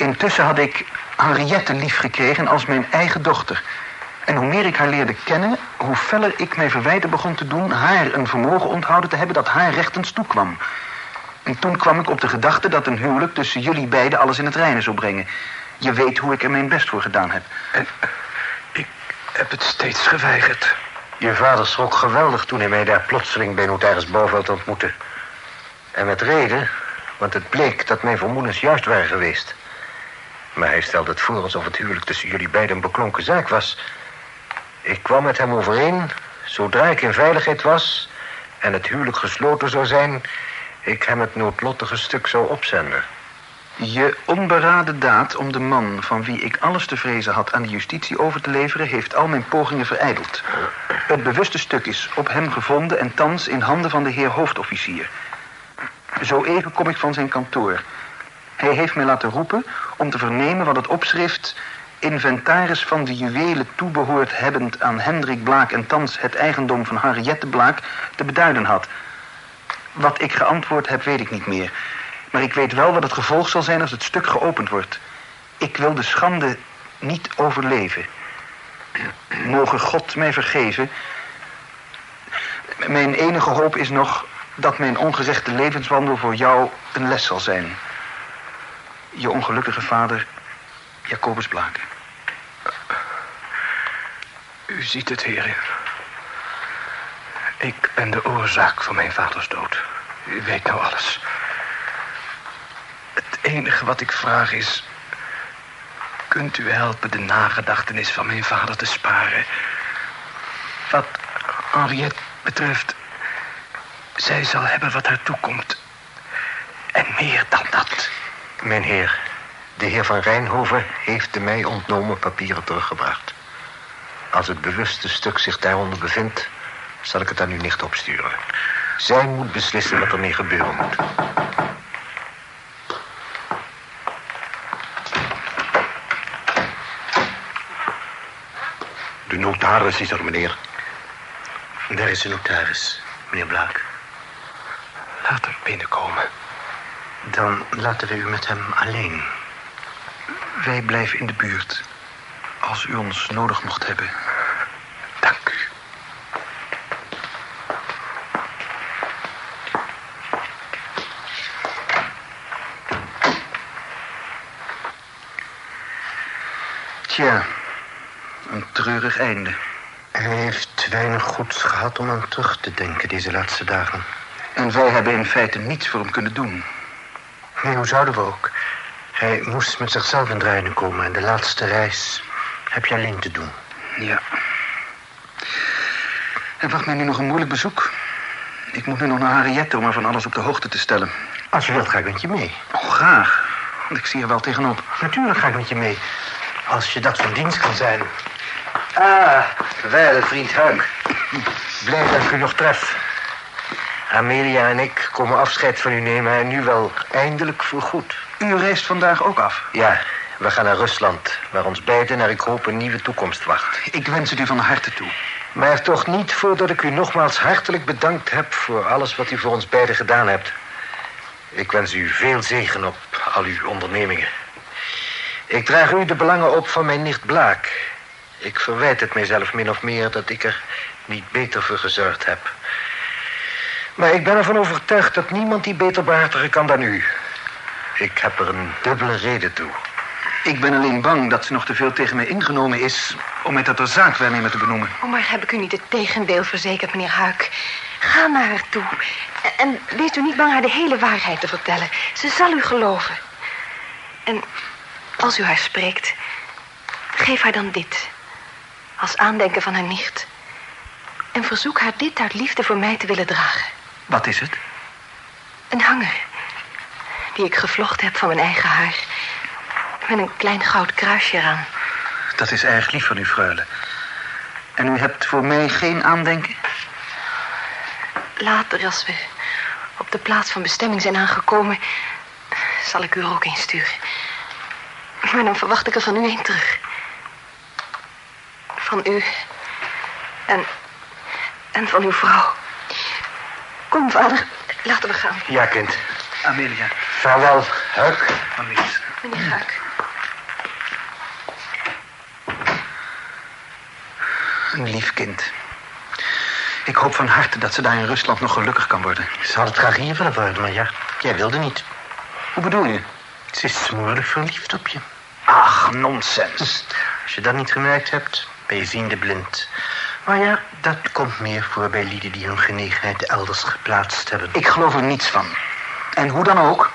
Intussen had ik Henriette lief gekregen als mijn eigen dochter. En hoe meer ik haar leerde kennen, hoe feller ik mij verwijten begon te doen... haar een vermogen onthouden te hebben dat haar rechtens toekwam. En toen kwam ik op de gedachte dat een huwelijk tussen jullie beiden alles in het reine zou brengen. Je weet hoe ik er mijn best voor gedaan heb. En ik heb het steeds geweigerd. Je vader schrok geweldig toen hij mij daar plotseling bij notaris Bouwveld ontmoette. En met reden, want het bleek dat mijn vermoedens juist waren geweest. Maar hij stelde het voor alsof het huwelijk tussen jullie beiden een beklonken zaak was. Ik kwam met hem overeen, zodra ik in veiligheid was... en het huwelijk gesloten zou zijn... ik hem het noodlottige stuk zou opzenden. Je onberaden daad om de man van wie ik alles te vrezen had aan de justitie over te leveren... heeft al mijn pogingen verijdeld. Het bewuste stuk is op hem gevonden en thans in handen van de heer hoofdofficier. Zo even kom ik van zijn kantoor. Hij heeft mij laten roepen om te vernemen wat het opschrift... inventaris van de juwelen toebehoord hebbend aan Hendrik Blaak... en thans het eigendom van Henriette Blaak te beduiden had. Wat ik geantwoord heb, weet ik niet meer... Maar ik weet wel wat het gevolg zal zijn als het stuk geopend wordt. Ik wil de schande niet overleven. Mogen God mij vergeven. Mijn enige hoop is nog dat mijn ongezegde levenswandel voor jou een les zal zijn. Je ongelukkige vader, Jacobus Blaken. U ziet het, heren. Ik ben de oorzaak van mijn vaders dood. U weet nou alles. Het enige wat ik vraag is... Kunt u helpen de nagedachtenis van mijn vader te sparen? Wat Henriette betreft... Zij zal hebben wat haar toekomt. En meer dan dat. Mijn heer, de heer van Rijnhoven heeft de mij ontnomen papieren teruggebracht. Als het bewuste stuk zich daaronder bevindt... zal ik het aan uw nicht opsturen. Zij moet beslissen wat ermee gebeuren moet. De notaris is er, meneer. Daar is de notaris, meneer Blaak. Laat hem binnenkomen. Dan laten we u met hem alleen. Wij blijven in de buurt. Als u ons nodig mocht hebben. Dank u. Tja, een treurig einde. Hij heeft weinig goeds gehad om aan terug te denken deze laatste dagen. En wij hebben in feite niets voor hem kunnen doen. Nee, hoe zouden we ook? Hij moest met zichzelf in draaien komen en de laatste reis heb je alleen te doen. Ja. Er wacht mij nu nog een moeilijk bezoek. Ik moet nu nog naar Henriette om haar van alles op de hoogte te stellen. Als je wilt, ga ik met je mee. Oh, graag. Want ik zie er wel tegenop. Natuurlijk ga ik met je mee. Als je dat van dienst kan zijn. Ah, wel, vriend Huik. Blij dat ik u nog tref. Amelia en ik komen afscheid van u nemen en nu wel eindelijk voorgoed. U reist vandaag ook af. Ja, we gaan naar Rusland, waar ons beiden naar ik hoop een nieuwe toekomst wacht. Ik wens het u van harte toe. Maar toch niet voordat ik u nogmaals hartelijk bedankt heb voor alles wat u voor ons beiden gedaan hebt. Ik wens u veel zegen op al uw ondernemingen. Ik draag u de belangen op van mijn nicht Blaak. Ik verwijt het mijzelf min of meer dat ik er niet beter voor gezorgd heb. Maar ik ben ervan overtuigd dat niemand die beter behartigen kan dan u. Ik heb er een dubbele reden toe. Ik ben alleen bang dat ze nog te veel tegen mij ingenomen is... om mij tot de zaakwaarnemer te benoemen. Oh, maar heb ik u niet het tegendeel verzekerd, meneer Huik? Ga naar haar toe. En wees u niet bang haar de hele waarheid te vertellen. Ze zal u geloven. En als u haar spreekt, geef haar dan dit. Als aandenken van haar nicht. En verzoek haar dit uit liefde voor mij te willen dragen. Wat is het? Een hanger. Die ik gevlochten heb van mijn eigen haar. Met een klein goud kruisje eraan. Dat is erg lief van u, freule. En u hebt voor mij geen aandenken? Later, als we op de plaats van bestemming zijn aangekomen... zal ik u er ook een sturen. Maar dan verwacht ik er van u een terug. Van u. En... en van uw vrouw. Kom, vader. Laten we gaan. Ja, kind. Amelia. Vaarwel, Huck. Amelia. Meneer Huik. Een lief kind. Ik hoop van harte dat ze daar in Rusland nog gelukkig kan worden. Ze had het graag hier willen worden, maar ja, jij wilde niet. Hoe bedoel je? Ze is smoedig verliefd op je. Ach, nonsens. Als je dat niet gemerkt hebt, ben je ziende blind. Maar ja, dat komt meer voor bij lieden die hun genegenheid elders geplaatst hebben. Ik geloof er niets van. En hoe dan ook,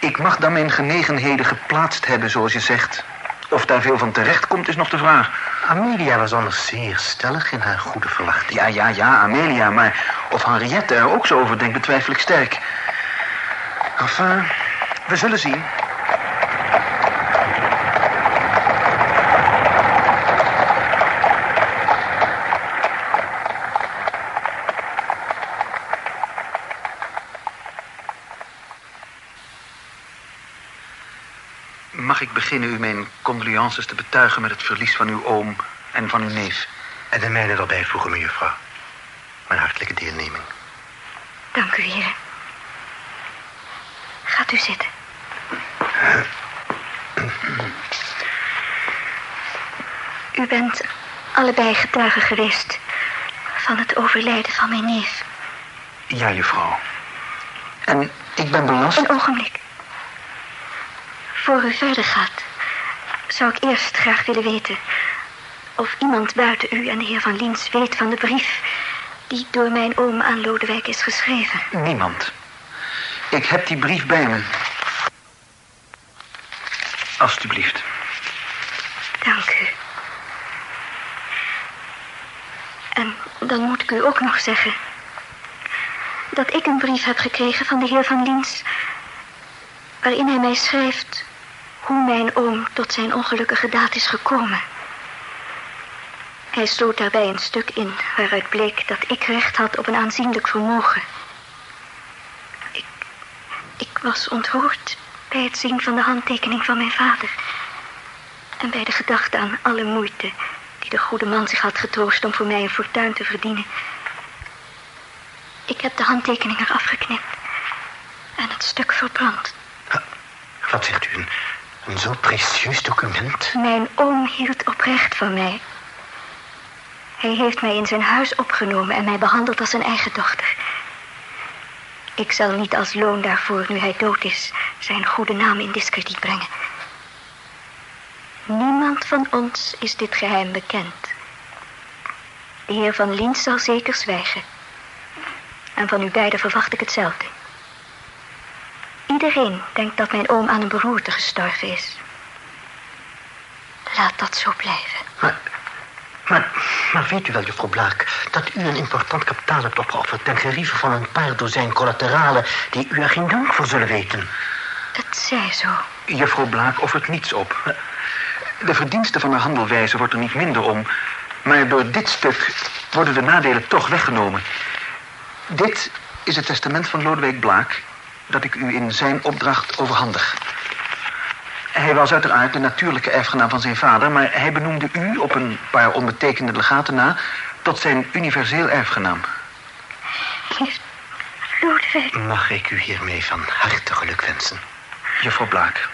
ik mag dan mijn genegenheden geplaatst hebben, zoals je zegt. Of daar veel van terecht komt, is nog de vraag. Amelia was anders zeer stellig in haar goede verwachting. Ja, ja, ja, Amelia, maar of Henriette er ook zo over denkt, betwijfel ik sterk. Enfin, we zullen zien. Ik beginnen u mijn condolences te betuigen met het verlies van uw oom en van uw neef? En de mijne erbij voegen, mevrouw. Mijn hartelijke deelneming. Dank u, heren. Gaat u zitten. U bent allebei getuigen geweest van het overlijden van mijn neef. Ja, juffrouw. En ik ben belast... Een ogenblik. Voor u verder gaat, zou ik eerst graag willen weten... of iemand buiten u en de heer Van Liens weet van de brief... die door mijn oom aan Lodewijk is geschreven. Niemand. Ik heb die brief bij me. Alsjeblieft. Dank u. En dan moet ik u ook nog zeggen... dat ik een brief heb gekregen van de heer Van Liens... waarin hij mij schrijft hoe mijn oom tot zijn ongelukkige daad is gekomen. Hij sloot daarbij een stuk in waaruit bleek dat ik recht had op een aanzienlijk vermogen. Ik, ik was ontroerd bij het zien van de handtekening van mijn vader. En bij de gedachte aan alle moeite die de goede man zich had getroost om voor mij een fortuin te verdienen. Ik heb de handtekening eraf geknipt en het stuk verbrand. Wat zegt u? Een, een zo precieus document? Mijn oom hield oprecht van mij. Hij heeft mij in zijn huis opgenomen en mij behandeld als zijn eigen dochter. Ik zal niet als loon daarvoor, nu hij dood is, zijn goede naam in discrediet brengen. Niemand van ons is dit geheim bekend. De heer Van Liens zal zeker zwijgen. En van u beiden verwacht ik hetzelfde. Iedereen denkt dat mijn oom aan een beroerte gestorven is. Laat dat zo blijven. Maar, maar, maar weet u wel, juffrouw Blaak... dat u een important kapitaal hebt opgeofferd... ten gerieve van een paar dozijn collateralen... die u er geen dank voor zullen weten? Het zij zo. Juffrouw Blaak offert niets op. De verdiensten van haar handelwijze wordt er niet minder om. Maar door dit stuk worden de nadelen toch weggenomen. Dit is het testament van Lodewijk Blaak... dat ik u in zijn opdracht overhandig. Hij was uiteraard de natuurlijke erfgenaam van zijn vader... maar hij benoemde u op een paar onbetekende legaten na... tot zijn universeel erfgenaam. Heeft Lodewijk... Mag ik u hiermee van harte geluk wensen? Juffrouw Blaak.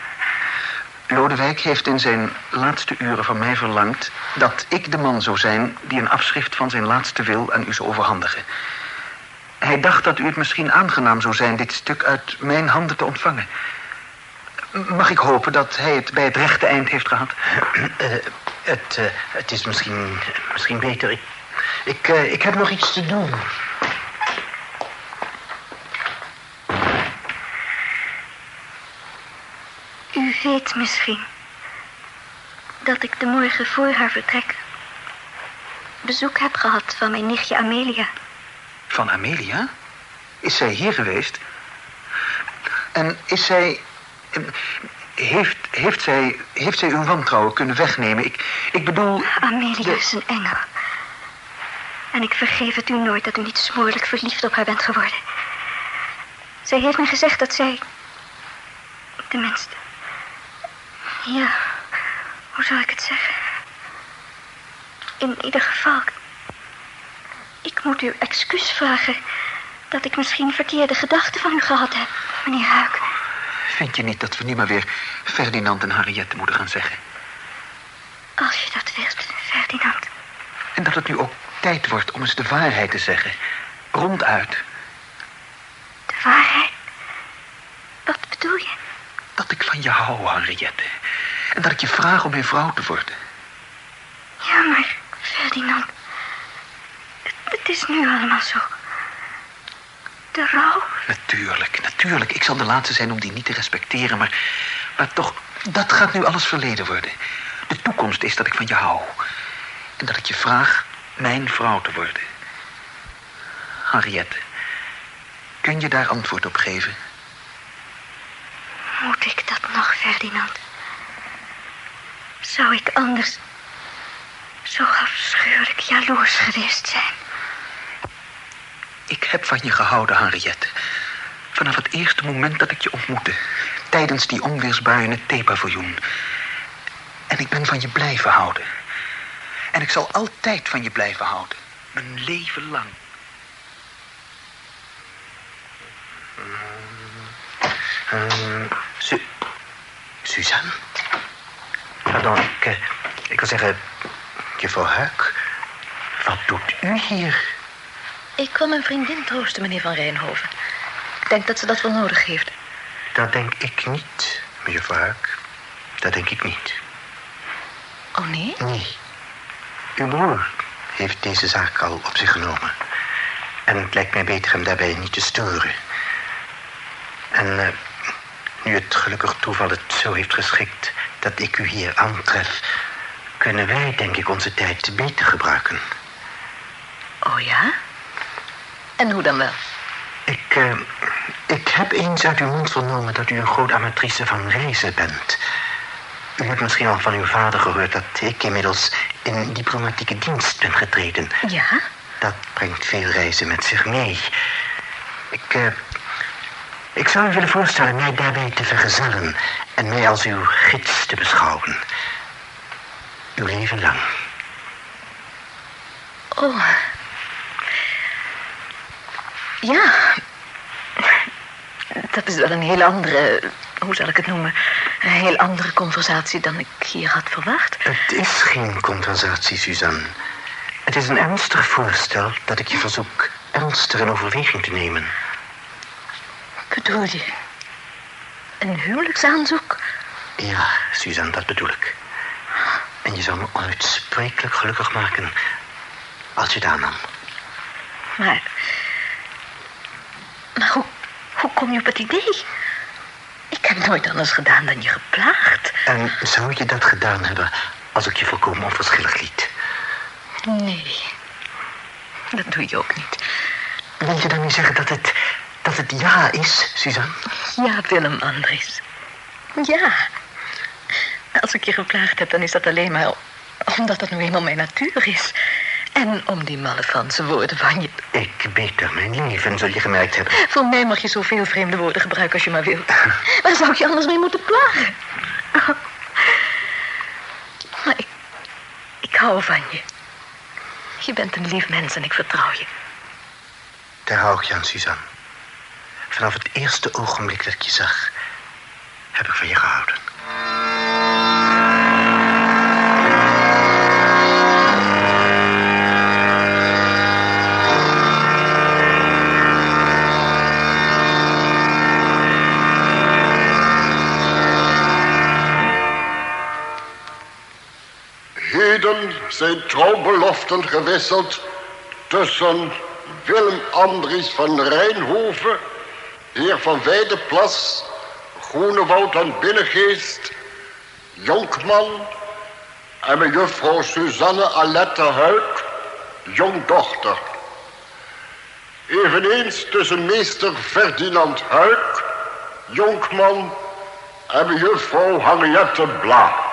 Lodewijk heeft in zijn laatste uren van mij verlangd... dat ik de man zou zijn die een afschrift van zijn laatste wil aan u zou overhandigen. Hij dacht dat u het misschien aangenaam zou zijn... dit stuk uit mijn handen te ontvangen. Mag ik hopen dat hij het bij het rechte eind heeft gehad? Eh, het, eh, het is misschien, misschien beter. Ik, ik, eh, ik heb nog iets te doen. U weet misschien dat ik de morgen voor haar vertrek bezoek heb gehad van mijn nichtje Amelia. Van Amelia? Is zij hier geweest? En is zij... Heeft, heeft, zij, heeft zij uw wantrouwen kunnen wegnemen? Ik, ik bedoel... Amelia de- is een engel. En ik vergeef het u nooit dat u niet smoorlijk verliefd op haar bent geworden. Zij heeft me gezegd dat zij... Tenminste... Ja, hoe zal ik het zeggen? In ieder geval... Ik moet u excuus vragen... dat ik misschien verkeerde gedachten van u gehad heb, meneer Huik. Vind je niet dat we nu maar weer Ferdinand en Harriette moeten gaan zeggen? Als je dat wilt, Ferdinand. En dat het nu ook tijd wordt om eens de waarheid te zeggen. Ronduit. De waarheid? Wat bedoel je? Dat ik van je hou, Henriette. En dat ik je vraag om mijn vrouw te worden. Ja, maar Ferdinand... Het, is nu allemaal zo... De rouw? Natuurlijk, natuurlijk. Ik zal de laatste zijn om die niet te respecteren, maar... Maar toch, dat gaat nu alles verleden worden. De toekomst is dat ik van je hou. En dat ik je vraag mijn vrouw te worden. Henriette, kun je daar antwoord op geven? Moet ik dat nog, Ferdinand? Zou ik anders zo afschuwelijk jaloers geweest zijn? Ik heb van je gehouden, Henriette. Vanaf het eerste moment dat ik je ontmoette. Tijdens die het theepaviljoen. En ik ben van je blijven houden. En ik zal altijd van je blijven houden. Mijn leven lang. Su Suzanne? Pardon, ik, eh, ik wil zeggen... Juffrouw Huik, wat doet u hier? Ik kwam mijn vriendin troosten, meneer Van Rijnhoven. Ik denk dat ze dat wel nodig heeft. Dat denk ik niet, mevrouw Huik. Dat denk ik niet. Oh, nee? Nee. Uw broer heeft deze zaak al op zich genomen. En het lijkt mij beter hem daarbij niet te storen. En uh, nu het gelukkig toeval het zo heeft geschikt dat ik u hier aantref, kunnen wij, denk ik, onze tijd beter gebruiken. Oh ja? En hoe dan wel? Ik, uh, ik heb eens uit uw mond vernomen dat u een groot amatrice van reizen bent. U hebt misschien al van uw vader gehoord dat ik inmiddels in diplomatieke dienst ben getreden. Ja? Dat brengt veel reizen met zich mee. Ik, uh, ik zou u willen voorstellen mij daarbij te vergezellen en mij als uw gids te beschouwen. Uw leven lang. Oh. Ja. Dat is wel een heel andere, hoe zal ik het noemen? Een heel andere conversatie dan ik hier had verwacht. Het is geen conversatie, Suzanne. Het is een ernstig voorstel dat ik je verzoek ernstig in overweging te nemen. Bedoel je? Een huwelijksaanzoek? Ja, Suzanne, dat bedoel ik. En je zou me onuitsprekelijk gelukkig maken als je het aannam. Maar... Maar hoe, hoe kom je op het idee? Ik heb nooit anders gedaan dan je geplaagd. En zou je dat gedaan hebben als ik je volkomen onverschillig liet? Nee, dat doe je ook niet. Wil je dan niet zeggen dat het, dat het ja is, Suzanne? Ja, Willem Andries. Ja. Als ik je geplaagd heb, dan is dat alleen maar omdat dat nu eenmaal mijn natuur is. En om die malle Franse woorden van je. Ik beter mijn leven, zul je gemerkt hebben. Voor mij mag je zoveel vreemde woorden gebruiken als je maar wilt. Waar zou ik je anders mee moeten plagen? Maar ik, ik hou van je. Je bent een lief mens en ik vertrouw je. Daar hou ik je aan, Suzanne. Vanaf het eerste ogenblik dat ik je zag, heb ik van je gehouden. Zijn trouwbeloften gewisseld tussen Willem Andries van Rijnhoven, heer van Weideplas, Groenewoud en Binnengeest, jonkman, en mejuffrouw Suzanne Alette Huik, jongdochter. Eveneens tussen meester Ferdinand Huik, jonkman, en mejuffrouw Henriette Blaak.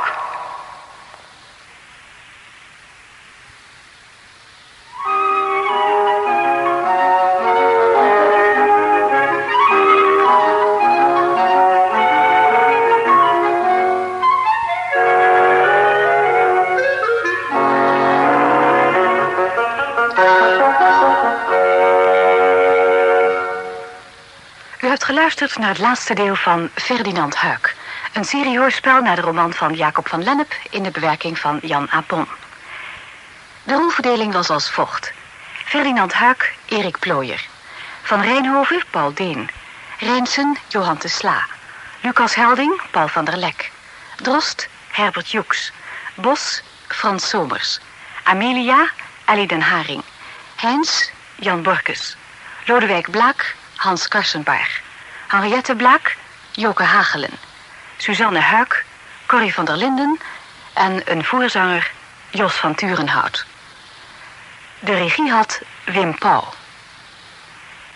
Geluisterd naar het laatste deel van Ferdinand Huik. Een serie hoorspel naar de roman van Jacob van Lennep in de bewerking van Jan Apon. De rolverdeling was als volgt. Ferdinand Huik, Erik Plooier. Van Rijnhoven, Paul Deen. Rijnsen, Johan de Sla. Lucas Helding, Paul van der Lek. Drost, Herbert Joeks. Bos, Frans Somers. Amelia, Ellie den Haring. Heinz, Jan Borkes. Lodewijk Blaak, Hans Karsenbaar. Henriette Blaak, Joke Hagelen. Suzanne Huik, Corrie van der Linden en een voorzanger, Jos van Turenhout. De regie had Wim Pauw.